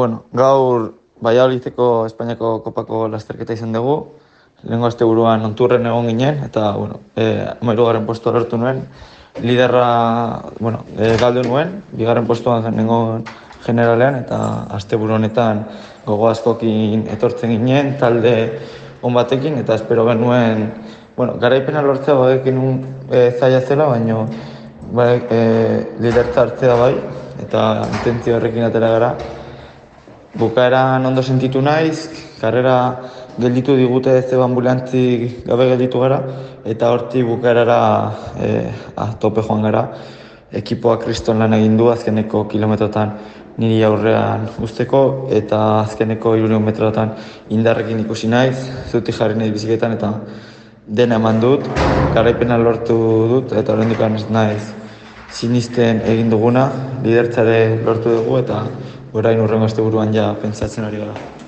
bueno, gaur Baiaoliteko Espainiako kopako lasterketa izan dugu. Lehenko azte buruan onturren egon ginen, eta, bueno, e, amairu garen postu alertu nuen. Liderra, bueno, e, galdu nuen, bigarren postuan nengo generalean, eta azte buru honetan gogo askokin etortzen ginen, talde on batekin, eta espero genuen, bueno, garaipena lortzea badekin un e, zaila zela, baina bai, e, lidertza hartzea bai, eta intentzio horrekin atera gara. Bukaeran ondo sentitu naiz, karrera gelditu digute ez ambulantzi gabe gelditu gara, eta horti bukaerara e, tope joan gara. Ekipoa kriston lan egin du azkeneko kilometrotan niri aurrean usteko eta azkeneko irurion metrotan indarrekin ikusi naiz, zuti jarri nahi biziketan eta dena eman dut, garaipena lortu dut eta horrendik naiz sinisten egin duguna, lidertzare lortu dugu eta orain urrengo buruan ja pentsatzen ari gara.